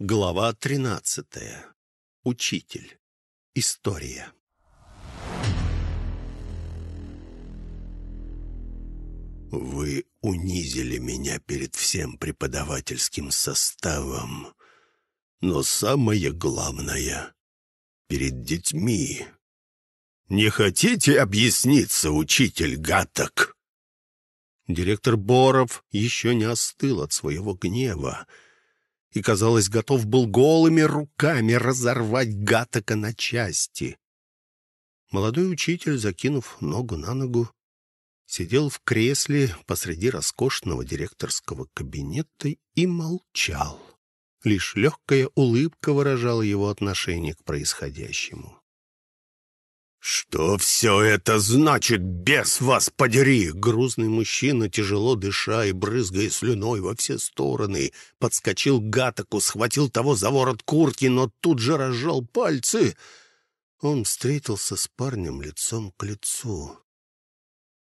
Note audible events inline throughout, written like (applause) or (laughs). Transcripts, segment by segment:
Глава 13. Учитель. История. Вы унизили меня перед всем преподавательским составом, но самое главное — перед детьми. Не хотите объясниться, учитель Гаток? Директор Боров еще не остыл от своего гнева, и, казалось, готов был голыми руками разорвать Гатака на части. Молодой учитель, закинув ногу на ногу, сидел в кресле посреди роскошного директорского кабинета и молчал. Лишь легкая улыбка выражала его отношение к происходящему. «Что все это значит, без вас подери?» Грузный мужчина, тяжело дыша и брызгая слюной во все стороны, подскочил к Гатаку, схватил того за ворот куртки, но тут же разжал пальцы. Он встретился с парнем лицом к лицу.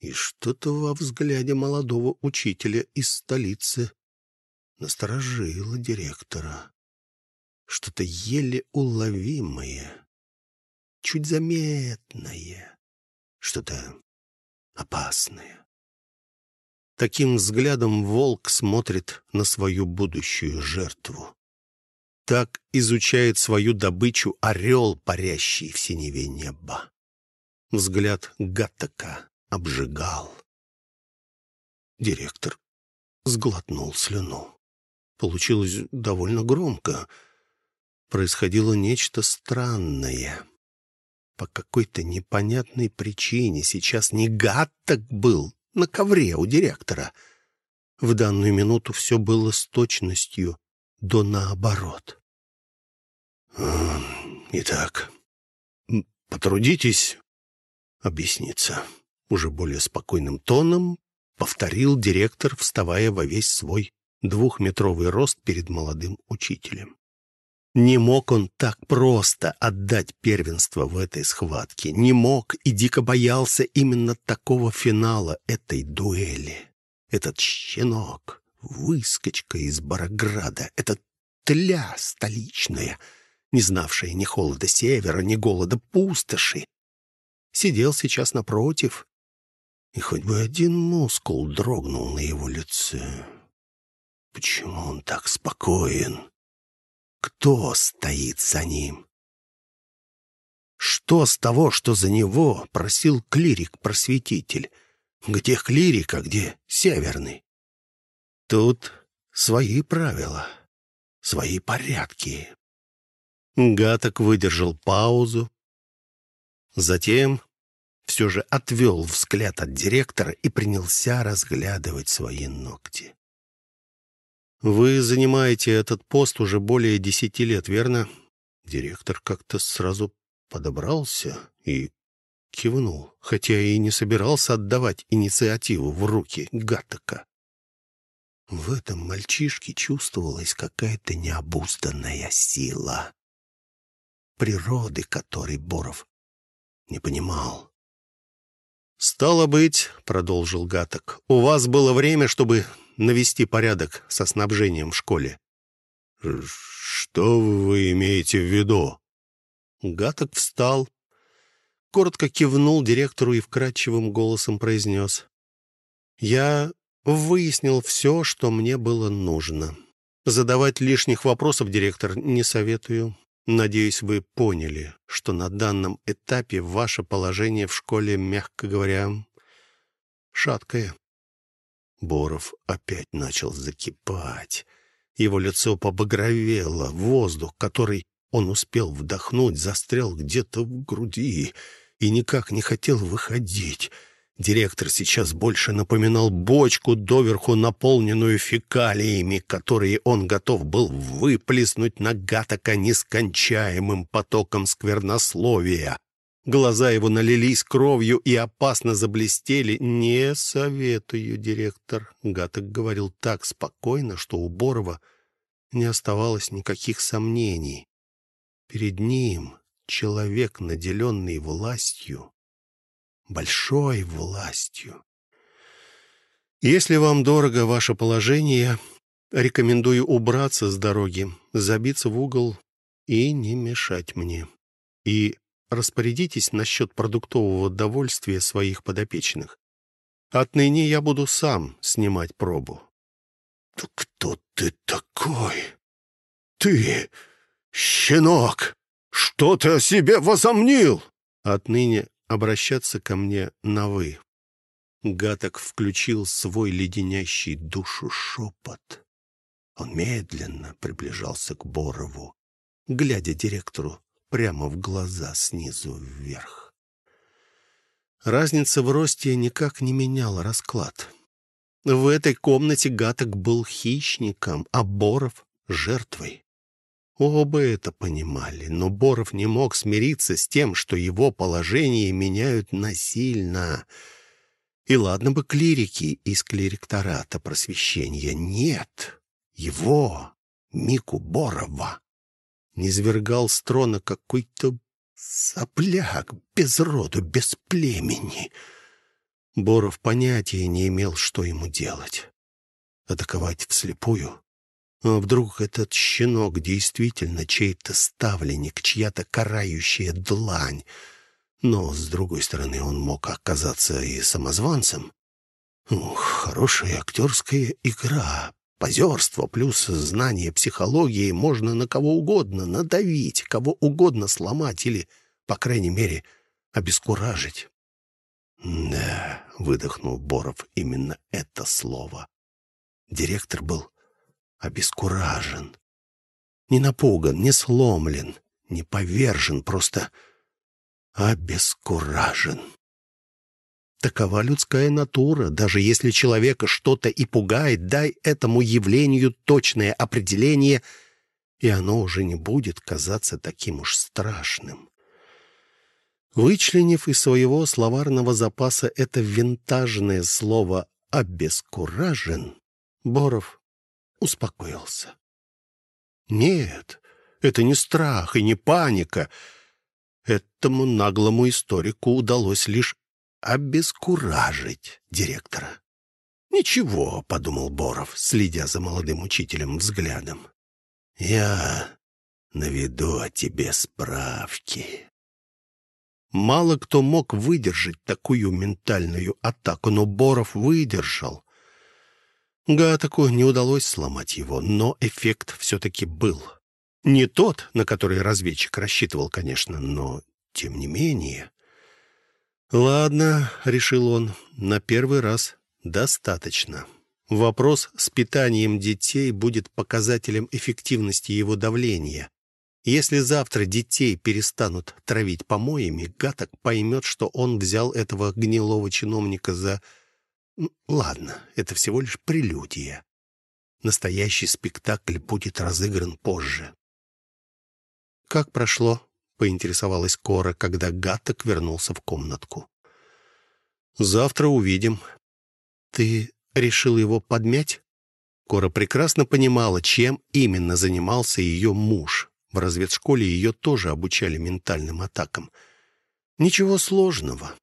И что-то во взгляде молодого учителя из столицы насторожило директора. Что-то еле уловимое чуть заметное, что-то опасное. Таким взглядом волк смотрит на свою будущую жертву. Так изучает свою добычу орел, парящий в синеве неба. Взгляд Гаттака обжигал. Директор сглотнул слюну. Получилось довольно громко. Происходило нечто странное. По какой-то непонятной причине сейчас не гад так был на ковре у директора. В данную минуту все было с точностью до наоборот. «Итак, потрудитесь объясниться», — уже более спокойным тоном повторил директор, вставая во весь свой двухметровый рост перед молодым учителем. Не мог он так просто отдать первенство в этой схватке. Не мог и дико боялся именно такого финала этой дуэли. Этот щенок, выскочка из Барограда, эта тля столичная, не знавшая ни холода севера, ни голода пустоши, сидел сейчас напротив, и хоть бы один мускул дрогнул на его лице. Почему он так спокоен? Кто стоит за ним? Что с того, что за него просил клирик-просветитель? Где клирик, а где северный? Тут свои правила, свои порядки. Гаток выдержал паузу, затем все же отвел взгляд от директора и принялся разглядывать свои ногти. Вы занимаете этот пост уже более десяти лет, верно? Директор как-то сразу подобрался и кивнул, хотя и не собирался отдавать инициативу в руки Гаттака. В этом мальчишке чувствовалась какая-то необузданная сила, природы которой Боров не понимал. «Стало быть, — продолжил Гаток, — у вас было время, чтобы навести порядок со снабжением в школе. «Что вы имеете в виду?» Гаток встал, коротко кивнул директору и вкрадчивым голосом произнес. «Я выяснил все, что мне было нужно. Задавать лишних вопросов, директор, не советую. Надеюсь, вы поняли, что на данном этапе ваше положение в школе, мягко говоря, шаткое. Боров опять начал закипать. Его лицо побагровело, воздух, который он успел вдохнуть, застрял где-то в груди и никак не хотел выходить. Директор сейчас больше напоминал бочку, доверху наполненную фекалиями, которые он готов был выплеснуть на Гатака нескончаемым потоком сквернословия. Глаза его налились кровью и опасно заблестели. «Не советую, директор», — Гаток говорил так спокойно, что у Борова не оставалось никаких сомнений. Перед ним человек, наделенный властью, большой властью. Если вам дорого ваше положение, Рекомендую убраться с дороги, забиться в угол и не мешать мне. И распорядитесь насчет продуктового довольствия своих подопечных. Отныне я буду сам снимать пробу. «Да кто ты такой? Ты, щенок, что ты о себе возомнил?» Отныне обращаться ко мне на «вы». Гаток включил свой леденящий душу шепот. Он медленно приближался к Борову, глядя директору прямо в глаза снизу вверх. Разница в росте никак не меняла расклад. В этой комнате Гаток был хищником, а Боров — жертвой. Оба это понимали, но Боров не мог смириться с тем, что его положение меняют насильно. И ладно бы клирики из клириктората просвещения. Нет, его, Мику Борова, низвергал с трона какой-то сопляк, без роду, без племени. Боров понятия не имел, что ему делать. Атаковать вслепую? А вдруг этот щенок действительно чей-то ставленник, чья-то карающая длань? Но, с другой стороны, он мог оказаться и самозванцем. Ух, хорошая актерская игра, позерство плюс знание психологии можно на кого угодно надавить, кого угодно сломать или, по крайней мере, обескуражить. «Да», — выдохнул Боров именно это слово. Директор был обескуражен. Не напуган, не сломлен, не повержен, просто обескуражен. Такова людская натура. Даже если человека что-то и пугает, дай этому явлению точное определение, и оно уже не будет казаться таким уж страшным. Вычленив из своего словарного запаса это винтажное слово «обескуражен», Боров успокоился. Нет, это не страх и не паника. Этому наглому историку удалось лишь обескуражить директора. «Ничего», — подумал Боров, следя за молодым учителем взглядом. «Я наведу о тебе справки». Мало кто мог выдержать такую ментальную атаку, но Боров выдержал. Гатаку не удалось сломать его, но эффект все-таки был. Не тот, на который разведчик рассчитывал, конечно, но тем не менее. «Ладно», — решил он, — «на первый раз достаточно. Вопрос с питанием детей будет показателем эффективности его давления. Если завтра детей перестанут травить помоями, Гаток поймет, что он взял этого гнилого чиновника за... Ладно, это всего лишь прелюдия. Настоящий спектакль будет разыгран позже. «Как прошло?» — поинтересовалась Кора, когда Гаток вернулся в комнатку. «Завтра увидим». «Ты решил его подмять?» Кора прекрасно понимала, чем именно занимался ее муж. В разведшколе ее тоже обучали ментальным атакам. Ничего сложного.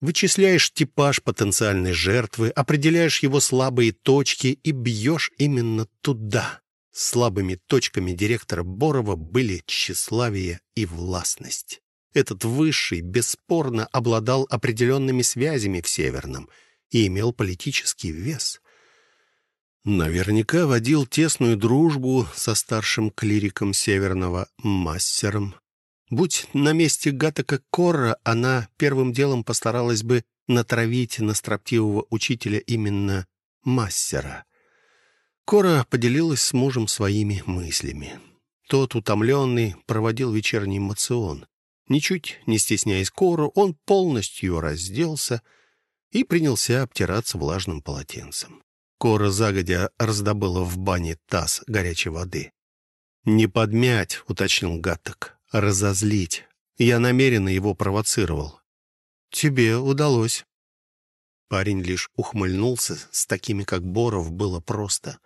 Вычисляешь типаж потенциальной жертвы, определяешь его слабые точки и бьешь именно туда. Слабыми точками директора Борова были тщеславие и властность. Этот высший бесспорно обладал определенными связями в Северном и имел политический вес. Наверняка водил тесную дружбу со старшим клириком Северного, мастером. Будь на месте Гатака Корра, она первым делом постаралась бы натравить на строптивого учителя именно мастера. Кора поделилась с мужем своими мыслями. Тот, утомленный, проводил вечерний мацион. Ничуть не стесняясь Кору, он полностью разделся и принялся обтираться влажным полотенцем. Кора загодя раздобыла в бане таз горячей воды. «Не подмять», — уточнил Гаттек, — «разозлить. Я намеренно его провоцировал». «Тебе удалось». Парень лишь ухмыльнулся, с такими, как Боров, было просто.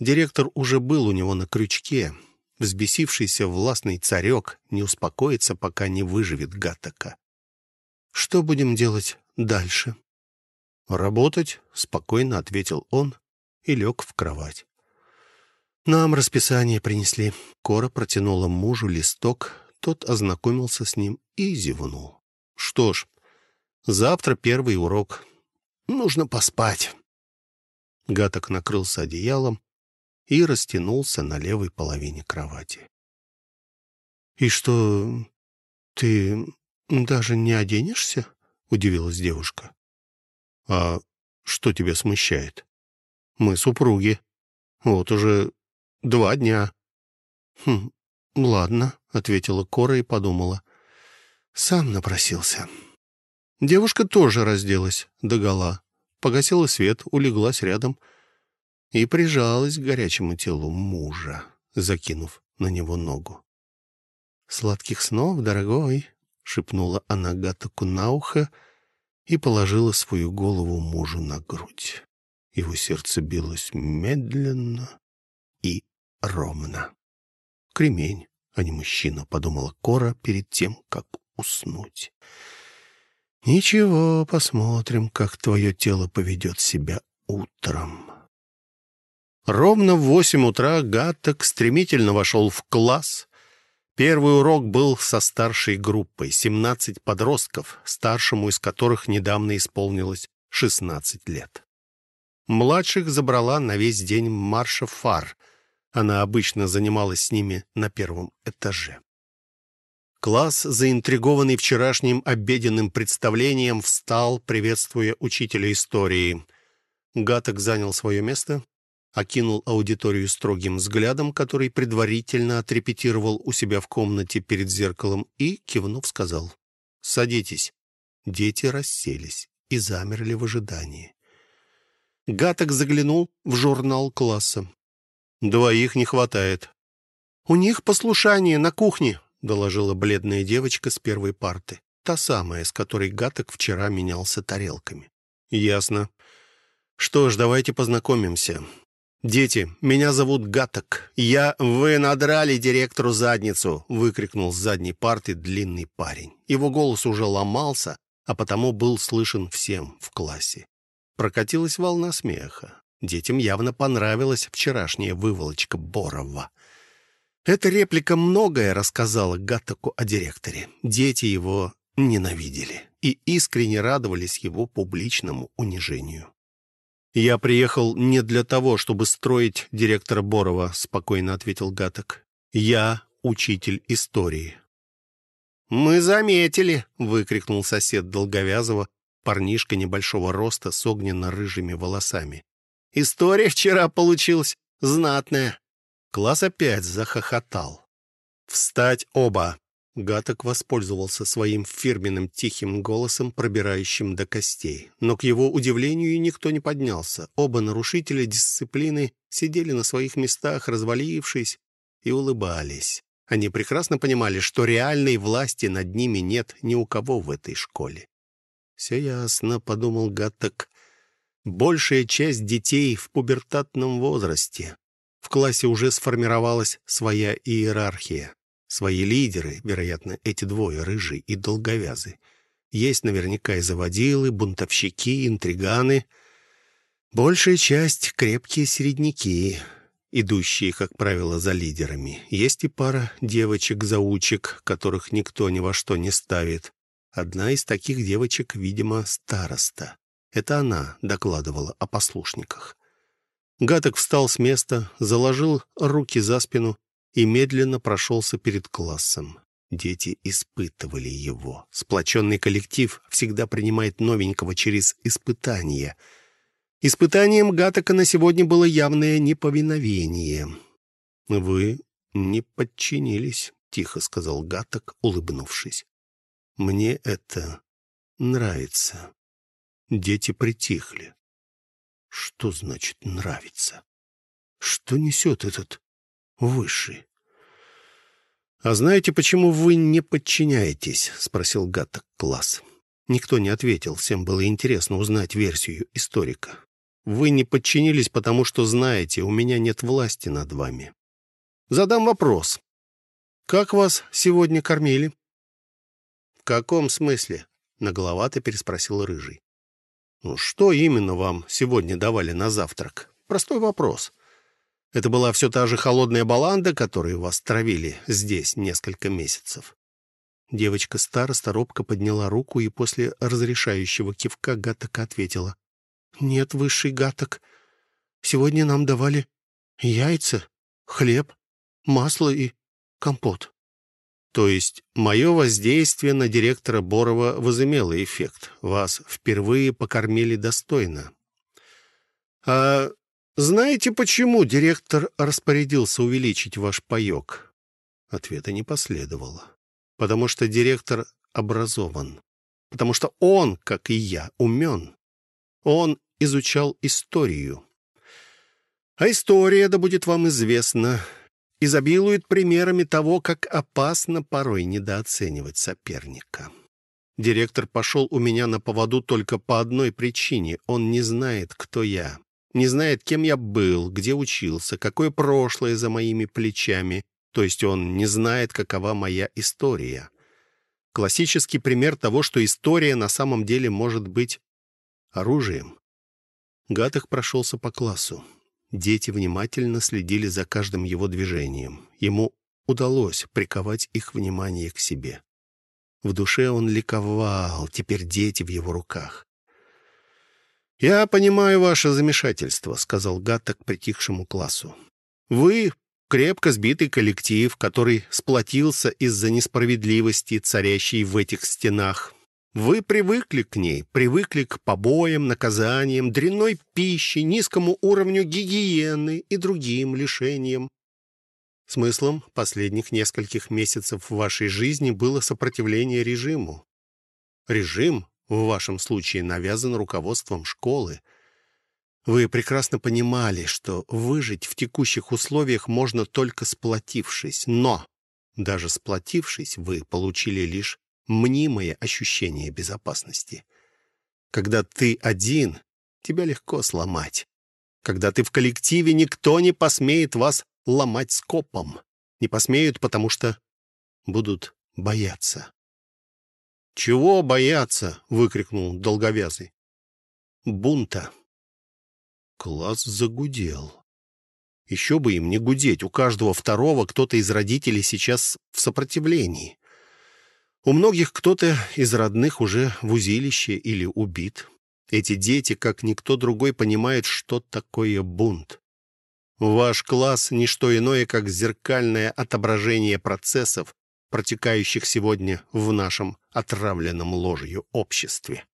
Директор уже был у него на крючке. Взбесившийся властный царек не успокоится, пока не выживет Гаттека. «Что будем делать дальше?» «Работать», — спокойно ответил он и лег в кровать. «Нам расписание принесли». Кора протянула мужу листок, тот ознакомился с ним и зевнул. «Что ж, завтра первый урок. Нужно поспать». Гаток накрылся одеялом и растянулся на левой половине кровати. «И что, ты даже не оденешься?» — удивилась девушка. «А что тебя смущает? Мы супруги. Вот уже два дня». «Хм, ладно», — ответила Кора и подумала. «Сам напросился». Девушка тоже разделась догола, погасила свет, улеглась рядом и прижалась к горячему телу мужа, закинув на него ногу. «Сладких снов, дорогой!» — шепнула она Гатаку на ухо и положила свою голову мужу на грудь. Его сердце билось медленно и ровно. «Кремень, а не мужчина», — подумала Кора перед тем, как уснуть. «Ничего, посмотрим, как твое тело поведет себя утром». Ровно в восемь утра Гаттек стремительно вошел в класс, Первый урок был со старшей группой, 17 подростков, старшему из которых недавно исполнилось 16 лет. Младших забрала на весь день марша фар. Она обычно занималась с ними на первом этаже. Класс, заинтригованный вчерашним обеденным представлением, встал, приветствуя учителя истории. Гаток занял свое место, окинул аудиторию строгим взглядом, который предварительно отрепетировал у себя в комнате перед зеркалом и, кивнув, сказал «Садитесь». Дети расселись и замерли в ожидании. Гаток заглянул в журнал класса. «Двоих не хватает». «У них послушание на кухне», — доложила бледная девочка с первой парты. Та самая, с которой Гаток вчера менялся тарелками. «Ясно. Что ж, давайте познакомимся. «Дети, меня зовут Гаток. Я... Вы надрали директору задницу!» — выкрикнул с задней парты длинный парень. Его голос уже ломался, а потому был слышен всем в классе. Прокатилась волна смеха. Детям явно понравилась вчерашняя выволочка Борова. Эта реплика многое рассказала Гаттаку о директоре. Дети его ненавидели и искренне радовались его публичному унижению. «Я приехал не для того, чтобы строить директора Борова», — спокойно ответил Гаток. «Я учитель истории». «Мы заметили!» — выкрикнул сосед Долговязова, парнишка небольшого роста с огненно-рыжими волосами. «История вчера получилась знатная!» Класс опять захохотал. «Встать оба!» Гаток воспользовался своим фирменным тихим голосом, пробирающим до костей. Но, к его удивлению, никто не поднялся. Оба нарушителя дисциплины сидели на своих местах, развалившись, и улыбались. Они прекрасно понимали, что реальной власти над ними нет ни у кого в этой школе. «Все ясно», — подумал Гаток. «Большая часть детей в пубертатном возрасте. В классе уже сформировалась своя иерархия. Свои лидеры, вероятно, эти двое, рыжий и долговязый. Есть наверняка и заводилы, бунтовщики, интриганы. Большая часть — крепкие середняки, идущие, как правило, за лидерами. Есть и пара девочек-заучек, которых никто ни во что не ставит. Одна из таких девочек, видимо, староста. Это она докладывала о послушниках. Гаток встал с места, заложил руки за спину и медленно прошелся перед классом. Дети испытывали его. Сплоченный коллектив всегда принимает новенького через испытание. Испытанием Гатака на сегодня было явное неповиновение. «Вы не подчинились», — тихо сказал Гаток, улыбнувшись. «Мне это нравится». Дети притихли. «Что значит «нравится»? Что несет этот высший. «А знаете, почему вы не подчиняетесь?» — спросил Гаток класс. Никто не ответил, всем было интересно узнать версию историка. «Вы не подчинились, потому что знаете, у меня нет власти над вами. Задам вопрос. Как вас сегодня кормили?» «В каком смысле?» — наголовато переспросил Рыжий. «Ну, что именно вам сегодня давали на завтрак? Простой вопрос. Это была все та же холодная баланда, которую вас травили здесь несколько месяцев. Девочка-староста робко подняла руку и после разрешающего кивка Гатака ответила. «Нет, высший Гаток, сегодня нам давали яйца, хлеб, масло и компот». То есть мое воздействие на директора Борова возымело эффект. Вас впервые покормили достойно. А знаете, почему директор распорядился увеличить ваш паек? Ответа не последовало. Потому что директор образован. Потому что он, как и я, умен. Он изучал историю. А история, да будет вам известна, изобилует примерами того, как опасно порой недооценивать соперника. Директор пошел у меня на поводу только по одной причине. Он не знает, кто я. Не знает, кем я был, где учился, какое прошлое за моими плечами. То есть он не знает, какова моя история. Классический пример того, что история на самом деле может быть оружием. Гатых прошелся по классу. Дети внимательно следили за каждым его движением. Ему удалось приковать их внимание к себе. В душе он ликовал, теперь дети в его руках. «Я понимаю ваше замешательство», — сказал Гатта к притихшему классу. «Вы — крепко сбитый коллектив, который сплотился из-за несправедливости, царящей в этих стенах. Вы привыкли к ней, привыкли к побоям, наказаниям, дрянной пище, низкому уровню гигиены и другим лишениям. Смыслом последних нескольких месяцев вашей жизни было сопротивление режиму. Режим, в вашем случае, навязан руководством школы. Вы прекрасно понимали, что выжить в текущих условиях можно только сплотившись, но даже сплотившись, вы получили лишь мнимое ощущение безопасности. Когда ты один, тебя легко сломать. Когда ты в коллективе, никто не посмеет вас ломать скопом. Не посмеют, потому что будут бояться. «Чего бояться?» — выкрикнул долговязый. «Бунта». Класс загудел. Еще бы им не гудеть. У каждого второго кто-то из родителей сейчас в сопротивлении. У многих кто-то из родных уже в узилище или убит. Эти дети, как никто другой, понимают, что такое бунт. Ваш класс — не что иное, как зеркальное отображение процессов, протекающих сегодня в нашем отравленном ложью обществе.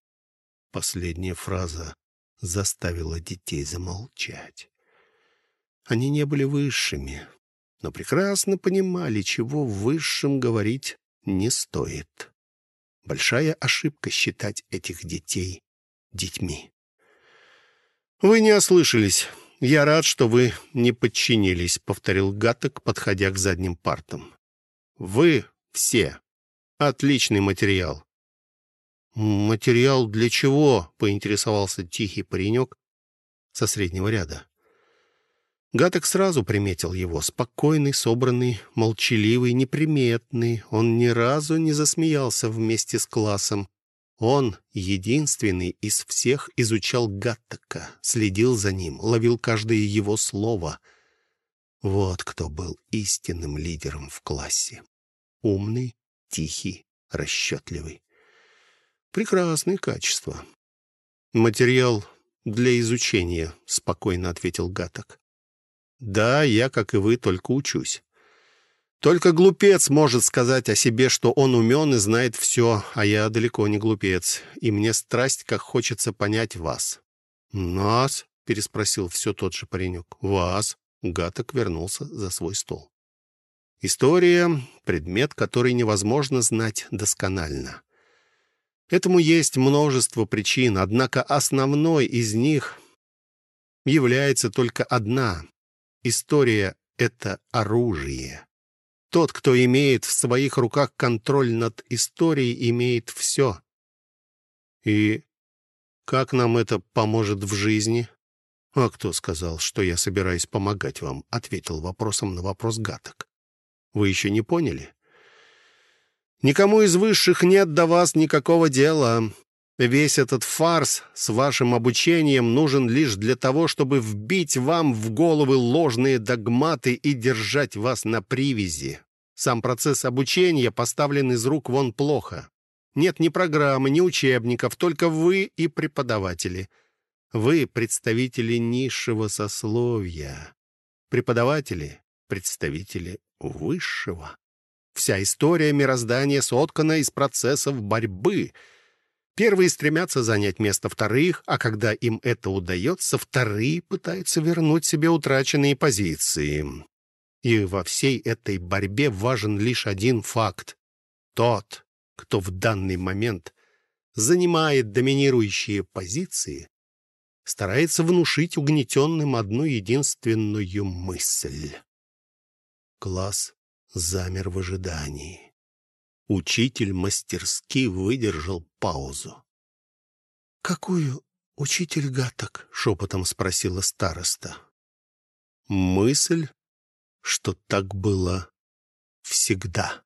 Последняя фраза заставила детей замолчать. Они не были высшими, но прекрасно понимали, чего высшим говорить не стоит. Большая ошибка считать этих детей детьми. «Вы не ослышались. Я рад, что вы не подчинились», — повторил Гаток, подходя к задним партам. «Вы все. Отличный материал». «Материал для чего?» — поинтересовался тихий паренек со среднего ряда. Гаток сразу приметил его. Спокойный, собранный, молчаливый, неприметный. Он ни разу не засмеялся вместе с классом. Он, единственный из всех, изучал Гаттака, следил за ним, ловил каждое его слово. Вот кто был истинным лидером в классе. Умный, тихий, расчетливый. Прекрасные качества. «Материал для изучения», — спокойно ответил Гаток. Да, я, как и вы, только учусь. Только глупец может сказать о себе, что он умен и знает все, а я далеко не глупец, и мне страсть, как хочется понять вас». «Нас?» — переспросил все тот же паренек. «Вас?» — Гаток вернулся за свой стол. «История — предмет, который невозможно знать досконально. Этому есть множество причин, однако основной из них является только одна История — это оружие. Тот, кто имеет в своих руках контроль над историей, имеет все. И как нам это поможет в жизни? А кто сказал, что я собираюсь помогать вам? Ответил вопросом на вопрос Гаток. Вы еще не поняли? Никому из высших нет до вас никакого дела. Весь этот фарс с вашим обучением нужен лишь для того, чтобы вбить вам в головы ложные догматы и держать вас на привязи. Сам процесс обучения поставлен из рук вон плохо. Нет ни программы, ни учебников, только вы и преподаватели. Вы представители низшего сословия. Преподаватели — представители высшего. Вся история мироздания соткана из процессов борьбы — Первые стремятся занять место вторых, а когда им это удается, вторые пытаются вернуть себе утраченные позиции. И во всей этой борьбе важен лишь один факт. Тот, кто в данный момент занимает доминирующие позиции, старается внушить угнетенным одну единственную мысль. Класс замер в ожидании. Учитель мастерски выдержал паузу. «Какую учитель гаток?» — шепотом спросила староста. «Мысль, что так было всегда».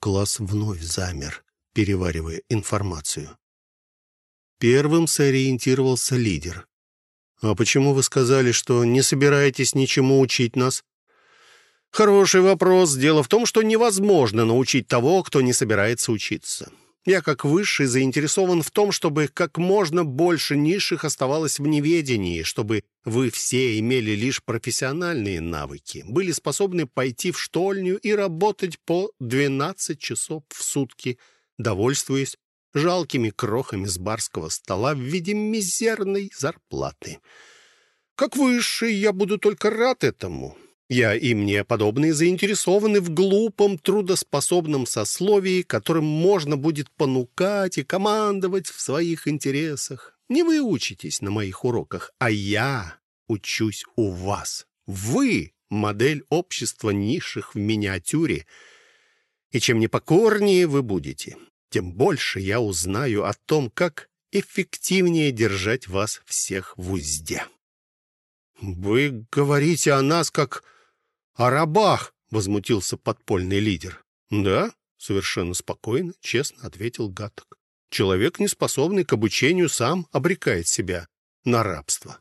Класс вновь замер, переваривая информацию. Первым сориентировался лидер. «А почему вы сказали, что не собираетесь ничему учить нас?» Хороший вопрос. Дело в том, что невозможно научить того, кто не собирается учиться. Я, как высший, заинтересован в том, чтобы как можно больше низших оставалось в неведении, чтобы вы все имели лишь профессиональные навыки, были способны пойти в штольню и работать по 12 часов в сутки, довольствуясь жалкими крохами с барского стола в виде мизерной зарплаты. Как высший я буду только рад этому. Я и мне подобные заинтересованы в глупом, трудоспособном сословии, которым можно будет понукать и командовать в своих интересах. Не вы учитесь на моих уроках, а я учусь у вас. Вы — модель общества низших в миниатюре. И чем непокорнее вы будете, тем больше я узнаю о том, как эффективнее держать вас всех в узде. «Вы говорите о нас как «О рабах!» — возмутился подпольный лидер. «Да?» — совершенно спокойно, честно ответил Гаток. «Человек, не способный к обучению, сам обрекает себя на рабство.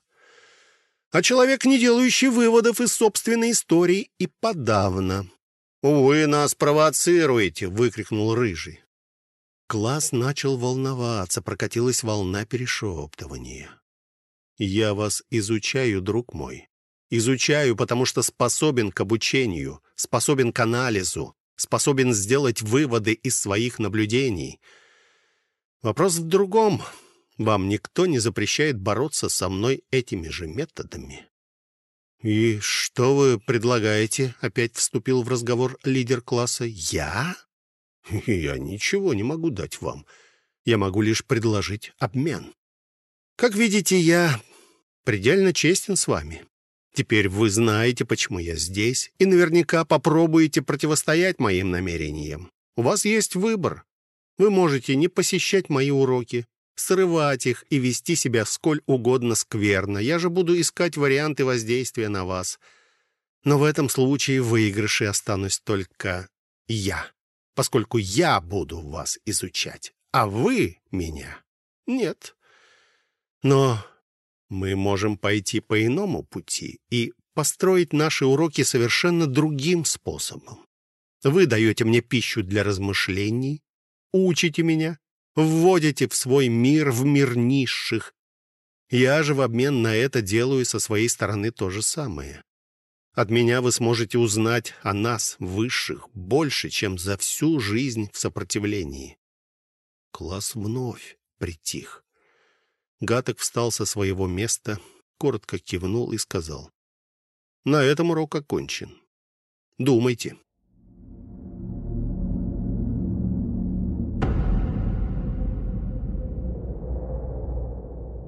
А человек, не делающий выводов из собственной истории, и подавно». «Вы нас провоцируете!» — выкрикнул Рыжий. Класс начал волноваться, прокатилась волна перешептывания. «Я вас изучаю, друг мой. Изучаю, потому что способен к обучению, способен к анализу, способен сделать выводы из своих наблюдений. Вопрос в другом. Вам никто не запрещает бороться со мной этими же методами. «И что вы предлагаете?» — опять вступил в разговор лидер класса. «Я? (laughs) Я ничего не могу дать вам. Я могу лишь предложить обмен. Как видите, я предельно честен с вами. Теперь вы знаете, почему я здесь, и наверняка попробуете противостоять моим намерениям. У вас есть выбор. Вы можете не посещать мои уроки, срывать их и вести себя сколь угодно скверно. Я же буду искать варианты воздействия на вас. Но в этом случае в останусь только я, поскольку я буду вас изучать, а вы меня нет. Но мы можем пойти по иному пути и построить наши уроки совершенно другим способом. Вы даете мне пищу для размышлений, учите меня, вводите в свой мир, в мир низших. Я же в обмен на это делаю со своей стороны то же самое. От меня вы сможете узнать о нас, высших, больше, чем за всю жизнь в сопротивлении. Класс вновь притих. Гаток встал со своего места, коротко кивнул и сказал. «На этом урок окончен. Думайте.